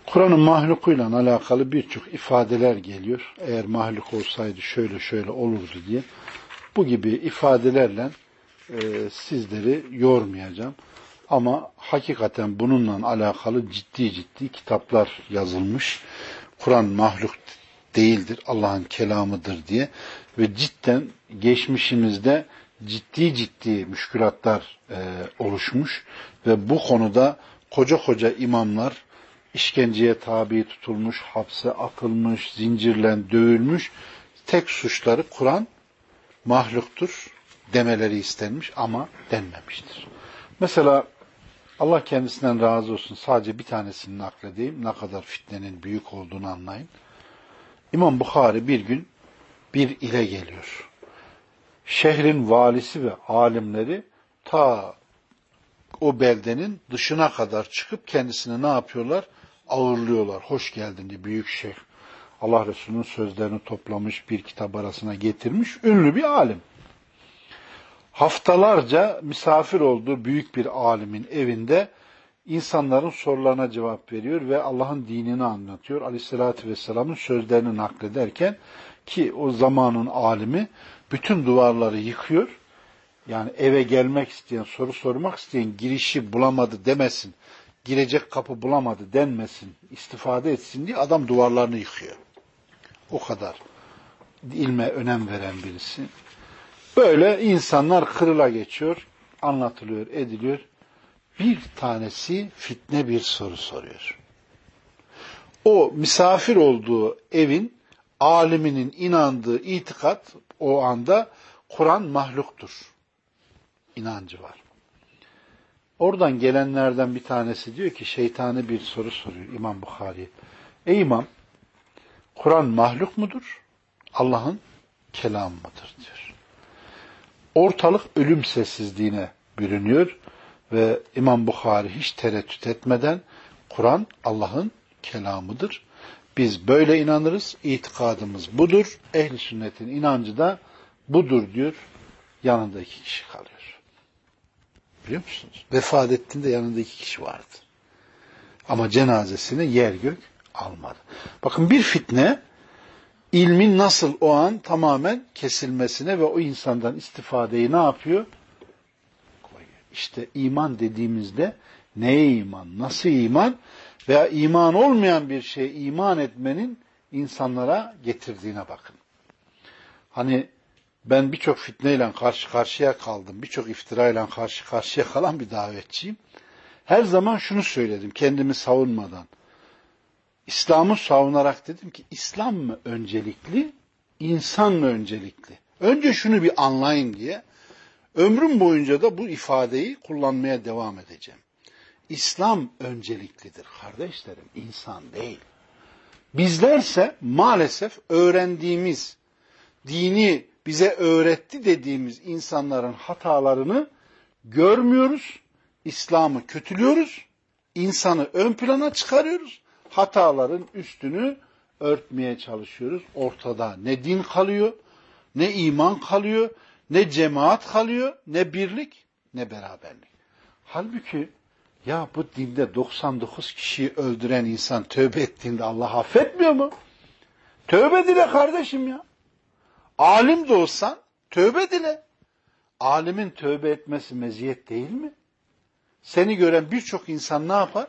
Kur'an'ın mahlukuyla alakalı birçok ifadeler geliyor. Eğer mahluk olsaydı şöyle şöyle olurdu diye. Bu gibi ifadelerle e, sizleri yormayacağım. Ama hakikaten bununla alakalı ciddi ciddi kitaplar yazılmış. Kur'an mahluk değildir, Allah'ın kelamıdır diye ve cidden geçmişimizde ciddi ciddi müşkülatlar e, oluşmuş ve bu konuda koca koca imamlar işkenceye tabi tutulmuş, hapse atılmış, zincirlen dövülmüş. Tek suçları Kur'an mahluktur demeleri istenmiş ama denmemiştir. Mesela Allah kendisinden razı olsun sadece bir tanesini nakledeyim. Ne kadar fitnenin büyük olduğunu anlayın. İmam Bukhari bir gün bir ile geliyor. Şehrin valisi ve alimleri ta o beldenin dışına kadar çıkıp kendisini ne yapıyorlar? Ağırlıyorlar. Hoş geldin diye büyük şeyh. Allah Resulü'nün sözlerini toplamış bir kitap arasına getirmiş. Ünlü bir alim. Haftalarca misafir olduğu büyük bir alimin evinde insanların sorularına cevap veriyor ve Allah'ın dinini anlatıyor. Aleyhissalatü vesselamın sözlerini naklederken ki o zamanın alimi bütün duvarları yıkıyor. Yani eve gelmek isteyen, soru sormak isteyen girişi bulamadı demesin, girecek kapı bulamadı denmesin, istifade etsin diye adam duvarlarını yıkıyor. O kadar ilme önem veren birisi. Böyle insanlar kırıla geçiyor, anlatılıyor, ediliyor bir tanesi fitne bir soru soruyor. O misafir olduğu evin aliminin inandığı itikat o anda Kur'an mahluktur. İnancı var. Oradan gelenlerden bir tanesi diyor ki şeytani bir soru soruyor İmam Bukhari. Ey imam, Kur'an mahluk mudur? Allah'ın kelam mıdır diyor. Ortalık ölüm sessizliğine bürünüyor ve İmam Bukhari hiç tereddüt etmeden Kur'an Allah'ın kelamıdır. Biz böyle inanırız, itikadımız budur. Ehli sünnetin inancı da budur diyor. Yanında iki kişi kalıyor. Biliyor musunuz? Vefat ettiğinde yanında iki kişi vardı. Ama cenazesini yer gök almadı. Bakın bir fitne ilmin nasıl o an tamamen kesilmesine ve o insandan istifadeyi ne yapıyor? Koyuyor. İşte iman dediğimizde neye iman, nasıl iman veya iman olmayan bir şeye iman etmenin insanlara getirdiğine bakın. Hani ben birçok fitneyle karşı karşıya kaldım, birçok iftirayla karşı karşıya kalan bir davetçiyim. Her zaman şunu söyledim kendimi savunmadan. İslam'ı savunarak dedim ki İslam mı öncelikli, insan mı öncelikli? Önce şunu bir anlayın diye ömrüm boyunca da bu ifadeyi kullanmaya devam edeceğim. İslam önceliklidir kardeşlerim, insan değil. Bizlerse maalesef öğrendiğimiz, dini bize öğretti dediğimiz insanların hatalarını görmüyoruz, İslam'ı kötülüyoruz, insanı ön plana çıkarıyoruz, hataların üstünü örtmeye çalışıyoruz. Ortada ne din kalıyor, ne iman kalıyor, ne cemaat kalıyor, ne birlik, ne beraberlik. Halbuki ya bu dinde 99 kişiyi öldüren insan tövbe ettiğinde Allah affetmiyor mu? Tövbe dile kardeşim ya. Alim de olsan tövbe dile. Alimin tövbe etmesi meziyet değil mi? Seni gören birçok insan ne yapar?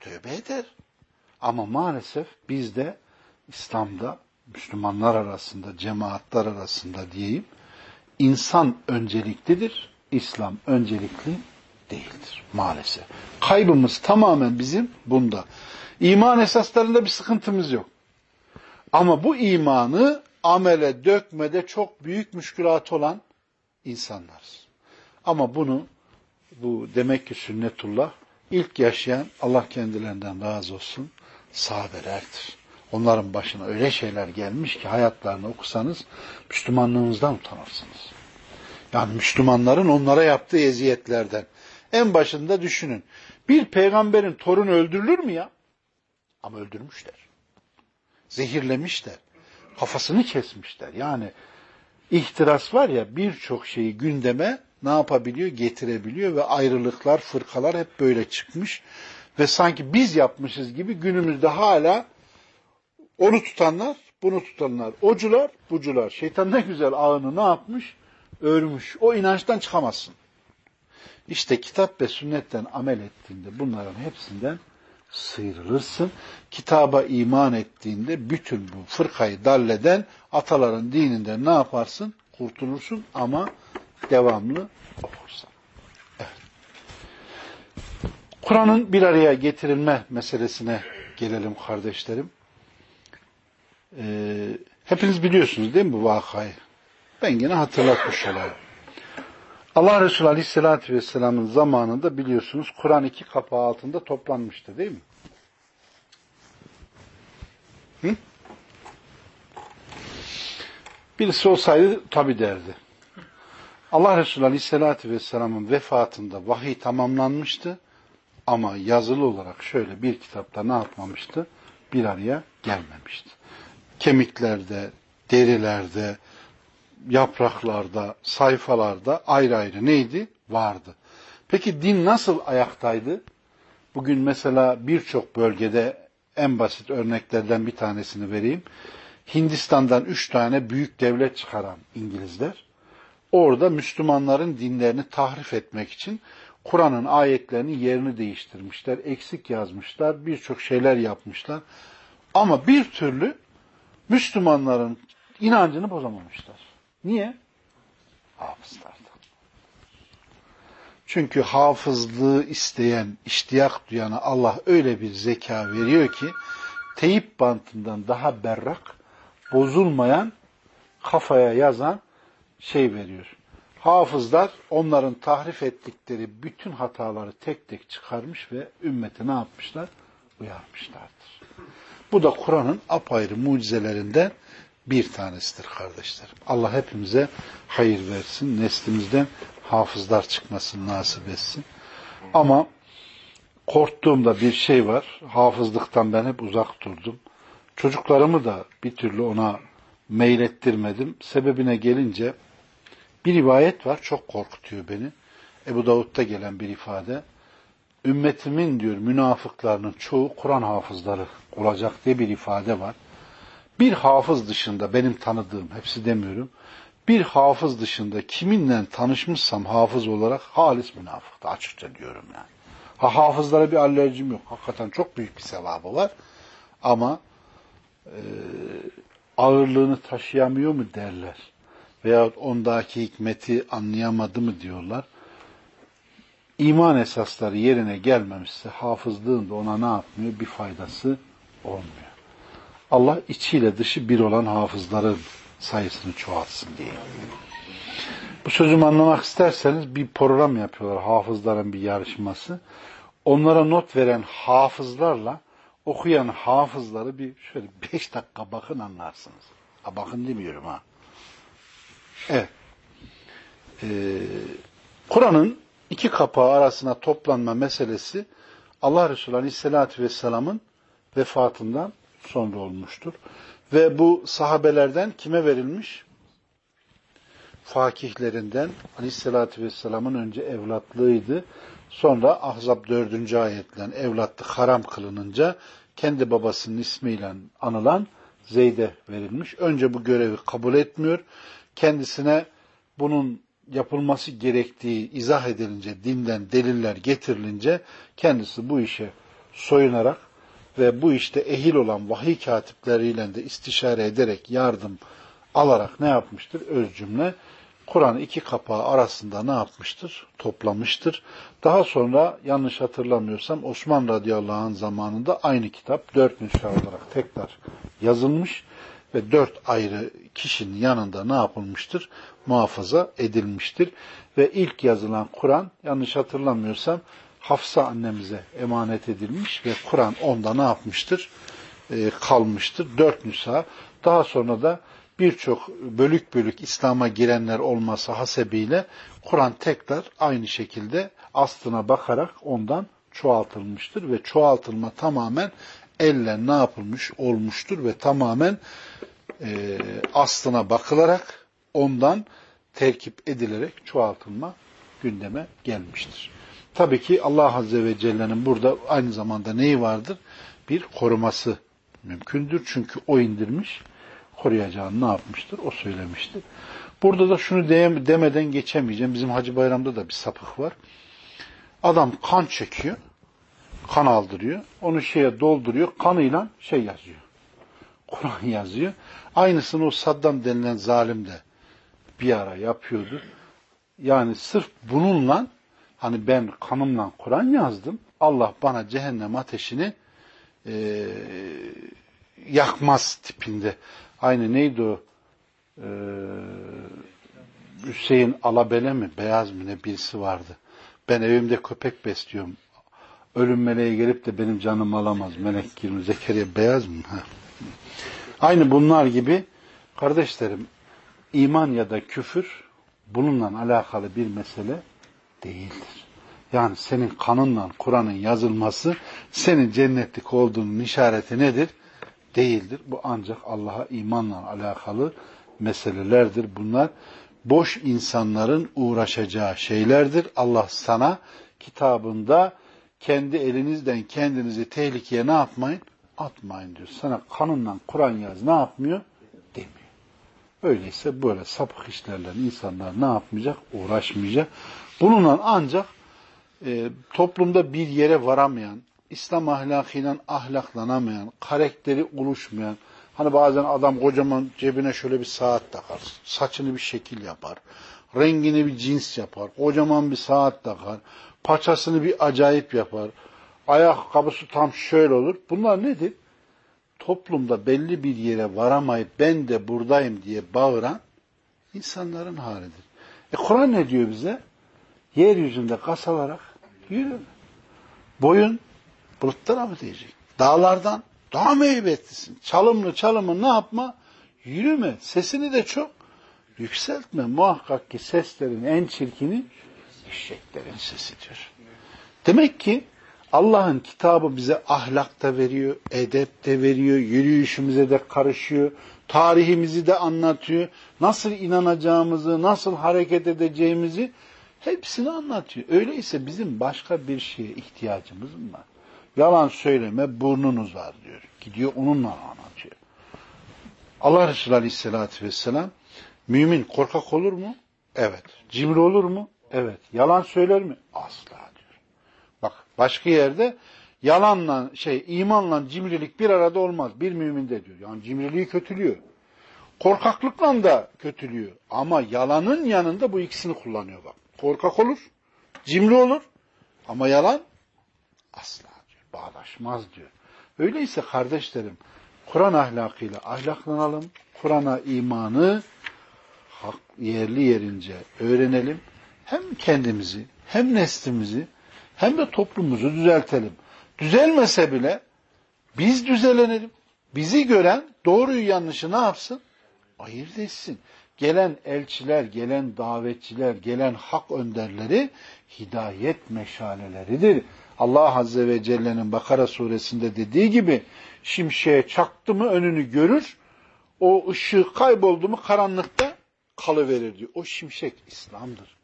Tövbe eder. Ama maalesef bizde İslam'da Müslümanlar arasında, cemaatler arasında diyeyim, insan önceliklidir, İslam öncelikli değildir maalesef. Kaybımız tamamen bizim bunda. İman esaslarında bir sıkıntımız yok. Ama bu imanı amele dökmede çok büyük müşkülat olan insanlarız. Ama bunu bu demek ki sünnetullah ilk yaşayan Allah kendilerinden razı olsun sahabelerdir. Onların başına öyle şeyler gelmiş ki hayatlarını okusanız Müslümanlığınızdan utanırsınız. Yani Müslümanların onlara yaptığı eziyetlerden. En başında düşünün. Bir peygamberin torunu öldürülür mü ya? Ama öldürmüşler. Zehirlemişler. Kafasını kesmişler. Yani ihtiras var ya birçok şeyi gündeme ne yapabiliyor? Getirebiliyor ve ayrılıklar, fırkalar hep böyle çıkmış. Ve sanki biz yapmışız gibi günümüzde hala onu tutanlar, bunu tutanlar, ocular, bucular. Şeytan ne güzel ağını ne yapmış? Örmüş. O inançtan çıkamazsın. İşte kitap ve sünnetten amel ettiğinde bunların hepsinden sıyrılırsın. Kitaba iman ettiğinde bütün bu fırkayı dalleden ataların dininden ne yaparsın? Kurtulursun ama devamlı okursan. Evet. Kur'an'ın bir araya getirilme meselesine gelelim kardeşlerim. Ee, hepiniz biliyorsunuz değil mi bu vakayı? Ben yine hatırlatmış olayım. Allah Resulü Aleyhisselatü Vesselam'ın zamanında biliyorsunuz Kur'an iki kapağı altında toplanmıştı değil mi? Hı? Birisi olsaydı tabi derdi. Allah Resulü Aleyhisselatü Vesselam'ın vefatında vahiy tamamlanmıştı ama yazılı olarak şöyle bir kitapta ne yapmamıştı? Bir araya gelmemişti. Kemiklerde, derilerde, yapraklarda, sayfalarda ayrı ayrı neydi? Vardı. Peki din nasıl ayaktaydı? Bugün mesela birçok bölgede en basit örneklerden bir tanesini vereyim. Hindistan'dan üç tane büyük devlet çıkaran İngilizler, orada Müslümanların dinlerini tahrif etmek için Kur'an'ın ayetlerinin yerini değiştirmişler, eksik yazmışlar, birçok şeyler yapmışlar. Ama bir türlü Müslümanların inancını bozamamışlar. Niye? Hafızlardan. Çünkü hafızlığı isteyen, iştiyak duyana Allah öyle bir zeka veriyor ki teyip bantından daha berrak, bozulmayan kafaya yazan şey veriyor. Hafızlar onların tahrif ettikleri bütün hataları tek tek çıkarmış ve ümmeti ne yapmışlar? Uyarmışlardır. Bu da Kur'an'ın apayrı mucizelerinden bir tanesidir kardeşlerim. Allah hepimize hayır versin. Neslimizden hafızlar çıkmasını nasip etsin. Ama korktuğumda bir şey var. Hafızlıktan ben hep uzak durdum. Çocuklarımı da bir türlü ona meylettirmedim. Sebebine gelince bir rivayet var çok korkutuyor beni. Ebu Davud'da gelen bir ifade. Ümmetimin diyor münafıklarının çoğu Kur'an hafızları olacak diye bir ifade var. Bir hafız dışında benim tanıdığım, hepsi demiyorum, bir hafız dışında kiminle tanışmışsam hafız olarak halis münafıktı açıkça diyorum yani. Ha, hafızlara bir alerjim yok. Hakikaten çok büyük bir sevabı var. Ama e, ağırlığını taşıyamıyor mu derler. Veyahut ondaki hikmeti anlayamadı mı diyorlar. İman esasları yerine gelmemişse hafızlığın da ona ne yapmıyor? Bir faydası olmuyor. Allah içiyle dışı bir olan hafızların sayısını çoğaltsın diye. Bu sözümü anlamak isterseniz bir program yapıyorlar hafızların bir yarışması. Onlara not veren hafızlarla okuyan hafızları bir şöyle beş dakika bakın anlarsınız. Ha bakın demiyorum ha. Evet. Ee, Kur'an'ın iki kapağı arasına toplanma meselesi Allah Resulü Aleyhisselatü Vesselam'ın vefatından sonra olmuştur. Ve bu sahabelerden kime verilmiş? Fakihlerinden Aleyhisselatü Vesselam'ın önce evlatlığıydı. Sonra Ahzab 4. ayetle evlatlık haram kılınınca kendi babasının ismiyle anılan Zeyd'e verilmiş. Önce bu görevi kabul etmiyor. Kendisine bunun yapılması gerektiği izah edilince, dinden deliller getirilince kendisi bu işe soyunarak ve bu işte ehil olan vahiy katipleriyle de istişare ederek yardım alarak ne yapmıştır? Öz cümle Kur'an iki kapağı arasında ne yapmıştır? Toplamıştır. Daha sonra yanlış hatırlamıyorsam Osman radıyallahu anh zamanında aynı kitap dört nüsha olarak tekrar yazılmış ve dört ayrı kişinin yanında ne yapılmıştır? Muhafaza edilmiştir. Ve ilk yazılan Kur'an yanlış hatırlamıyorsam Hafsa annemize emanet edilmiş ve Kur'an onda ne yapmıştır? E, kalmıştır. Dört nüsha. Daha sonra da birçok bölük bölük İslam'a girenler olması hasebiyle Kur'an tekrar aynı şekilde aslına bakarak ondan çoğaltılmıştır ve çoğaltılma tamamen elle ne yapılmış olmuştur ve tamamen e, aslına bakılarak ondan terkip edilerek çoğaltılma gündeme gelmiştir. Tabii ki Allah Azze ve Celle'nin burada aynı zamanda neyi vardır? Bir koruması mümkündür. Çünkü o indirmiş, koruyacağını ne yapmıştır? O söylemiştir. Burada da şunu demeden geçemeyeceğim. Bizim Hacı Bayram'da da bir sapık var. Adam kan çekiyor, kan aldırıyor, onu şeye dolduruyor, kanıyla şey yazıyor. Kur'an yazıyor. Aynısını o Saddam denilen zalim de bir ara yapıyordu. Yani sırf bununla hani ben kanımla Kur'an yazdım. Allah bana cehennem ateşini e, yakmaz tipinde. Aynı neydi o? Ee, Hüseyin Alabele mi, beyaz mı ne birisi vardı. Ben evimde köpek besliyorum. Ölüm meleği gelip de benim canımı alamaz. Melek girmiş. Zekeriya beyaz mı? Ha. Aynı bunlar gibi kardeşlerim iman ya da küfür bununla alakalı bir mesele değildir. Yani senin kanınla Kur'an'ın yazılması senin cennetlik olduğunun işareti nedir? Değildir. Bu ancak Allah'a imanla alakalı meselelerdir. Bunlar boş insanların uğraşacağı şeylerdir. Allah sana kitabında kendi elinizden kendinizi tehlikeye ne yapmayın? Atmayın diyor. Sana kanunla Kur'an yaz ne yapmıyor? Demiyor. Öyleyse böyle sapık işlerle insanlar ne yapmayacak? Uğraşmayacak. Bununla ancak e, toplumda bir yere varamayan, İslam ahlakıyla ahlaklanamayan, karakteri oluşmayan, hani bazen adam kocaman cebine şöyle bir saat takar, saçını bir şekil yapar, rengini bir cins yapar, kocaman bir saat takar, paçasını bir acayip yapar, ayakkabısı tam şöyle olur. Bunlar nedir? toplumda belli bir yere varamayıp ben de buradayım diye bağıran insanların halidir. E Kur'an ne diyor bize? Yeryüzünde kasalarak yürü. Boyun bulutlara mı diyecek? Dağlardan daha mı heybetlisin? Çalımlı çalımı ne yapma? Yürüme. Sesini de çok yükseltme. Muhakkak ki seslerin en çirkini eşeklerin sesidir. Demek ki Allah'ın kitabı bize ahlak da veriyor, edep de veriyor, yürüyüşümüze de karışıyor, tarihimizi de anlatıyor, nasıl inanacağımızı, nasıl hareket edeceğimizi hepsini anlatıyor. Öyleyse bizim başka bir şeye ihtiyacımız mı var? Yalan söyleme burnunuz var diyor. Gidiyor onunla anlatıyor. Allah Resulü Aleyhisselatü Vesselam mümin korkak olur mu? Evet. Cimri olur mu? Evet. Yalan söyler mi? Asla diyor. Bak başka yerde yalanla şey imanla cimrilik bir arada olmaz. Bir müminde diyor. Yani cimriliği kötülüyor. Korkaklıkla da kötülüyor. Ama yalanın yanında bu ikisini kullanıyor bak. Korkak olur, cimri olur ama yalan asla diyor. Bağlaşmaz diyor. Öyleyse kardeşlerim Kur'an ahlakıyla ahlaklanalım. Kur'an'a imanı hak, yerli yerince öğrenelim. Hem kendimizi hem neslimizi hem de toplumumuzu düzeltelim. Düzelmese bile biz düzelenelim. Bizi gören doğruyu yanlışı ne yapsın? Ayırt etsin. Gelen elçiler, gelen davetçiler, gelen hak önderleri hidayet meşaleleridir. Allah Azze ve Celle'nin Bakara suresinde dediği gibi şimşeğe çaktı mı önünü görür, o ışığı kayboldu mu karanlıkta kalıverir diyor. O şimşek İslam'dır.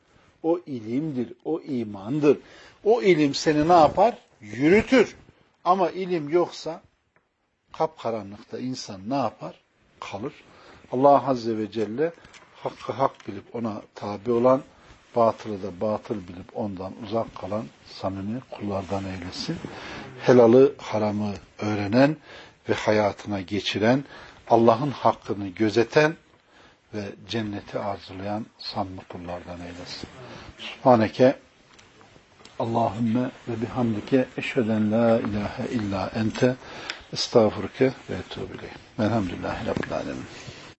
O ilimdir, o imandır. O ilim seni ne yapar? Yürütür. Ama ilim yoksa kapkaranlıkta insan ne yapar? Kalır. Allah Azze ve Celle hakkı hak bilip ona tabi olan, batılı da batıl bilip ondan uzak kalan samimi kullardan eylesin. Helalı haramı öğrenen ve hayatına geçiren, Allah'ın hakkını gözeten ve cenneti arzulayan samimi kullardan eylesin. Subhaneke Allahümme ve bihamdike eşheden la ilahe illa ente estağfurke ve etubu ileyh. Velhamdülillahi Rabbil Alemin.